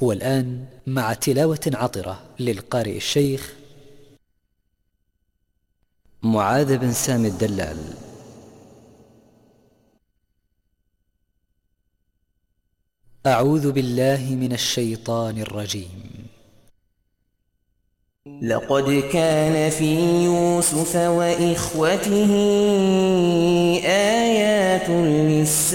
والآن مع تلاوة عطرة للقارئ الشيخ معاذ بن سامي الدلال. أعوذ بالله من الشيطان الرجيم. لقد كان في يوسف وإخوته آيات للسائلين.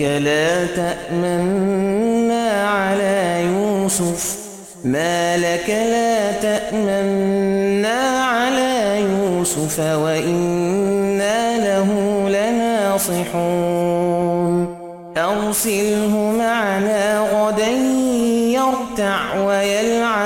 إنك لا تأمنا على يوسف. ما لك لا تأمنا على يوسف وإنا له لناصحون. أرسله معنا غدا يرتع ويلعب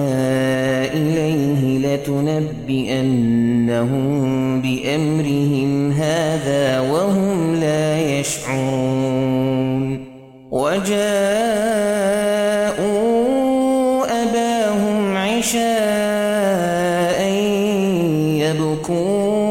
لتنبئنهم بِأَمْرِهِمْ هَذَا وَهُمْ لَا يَشْعُرُونَ وَجَاءُوا أَبَاهُمْ عِشَاءً يَبْكُونَ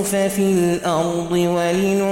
يخسف في الأرض ولنعلم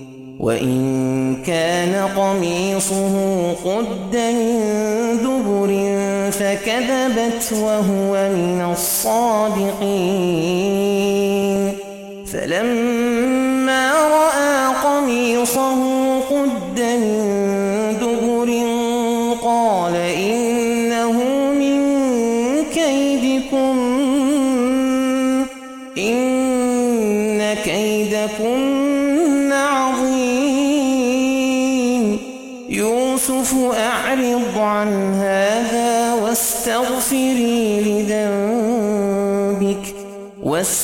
وَإِن كَانَ قَمِيصُهُ قُدَّ مِن دُبُرٍ فَكَذَبَتْ وَهُوَ مِنَ الصَّادِقِينَ فَلَمَّا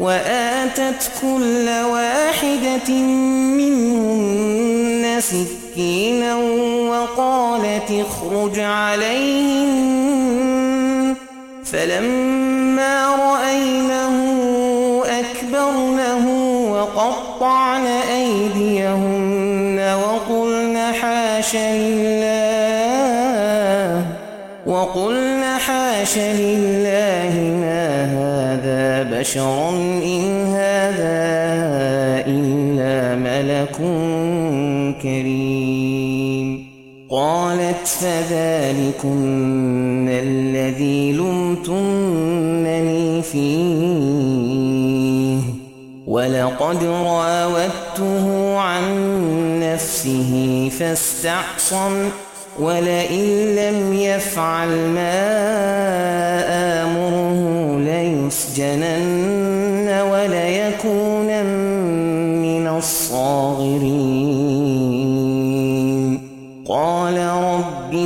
وآتت كل واحدة منهن سكينا وقالت اخرج عليهم فلما رأينه أكبرنه وقطعن أيديهن وقلن حاش لله وقلن حاش لله بشر إن هذا إلا ملك كريم. قالت فذلكن الذي لمتنني فيه. ولقد راودته عن نفسه فاستعصم. ولئن لم يفعل ما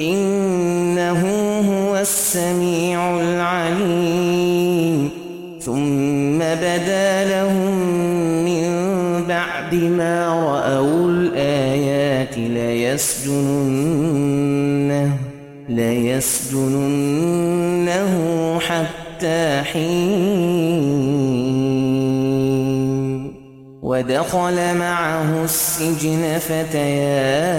إنه هو السميع العليم. ثم بدا لهم من بعد ما رأوا الآيات ليسجننه, ليسجننه حتى حين. ودخل معه السجن فتيان.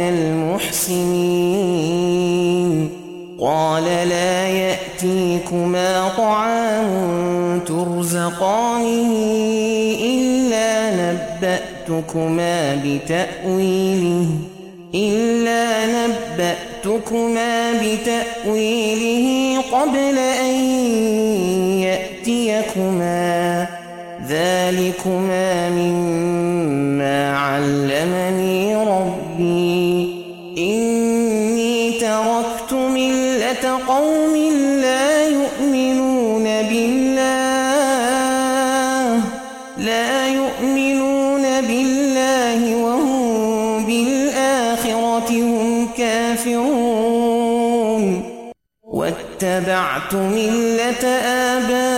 سنين قال لا يأتيكما طعام ترزقانه إلا نبأتكما بتأويله إلا نبأتكما بتأويله قبل أن يأتيكما. ذلكما من لا يؤمنون بالله وهم بالآخرة هم كافرون. واتبعت ملة آبائهم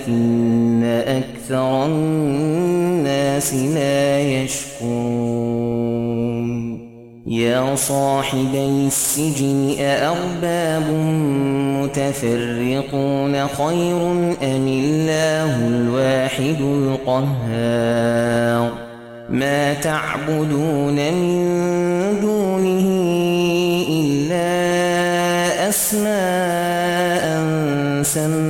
ولكن أكثر الناس لا يشكرون يا صاحبي السجن أأرباب متفرقون خير أم الله الواحد القهار ما تعبدون من دونه إلا أسماء سماء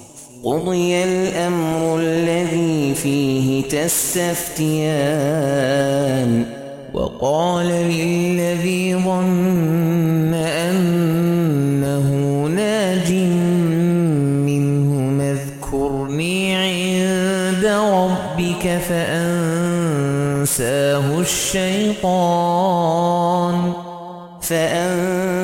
قضي الأمر الذي فيه تستفتيان وقال للذي ظن أنه ناج منه مذكرني عند ربك فأنساه الشيطان فأنساه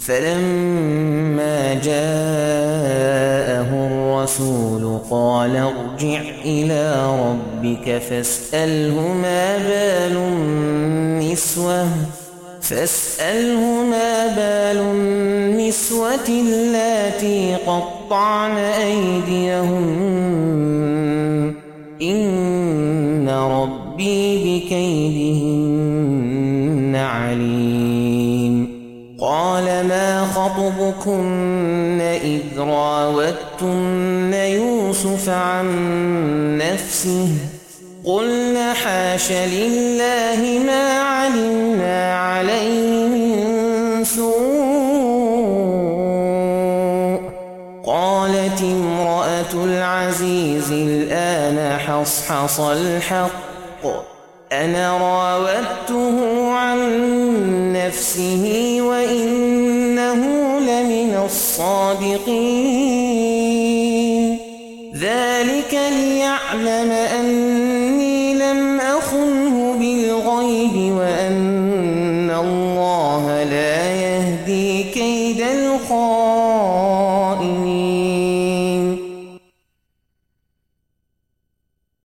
فلما جاءه الرسول قال ارجع إلى ربك فاسأله ما بال النسوة فاسأله ما بال النسوة التي قطعن أيديهم إن ربي بكيدهم يعظكن إذ راوتن يوسف عن نفسه قلنا حاش لله ما علمنا عليه من سوء قالت امرأة العزيز الآن حصحص الحق أنا راودته عن نفسه وإن الصادقين.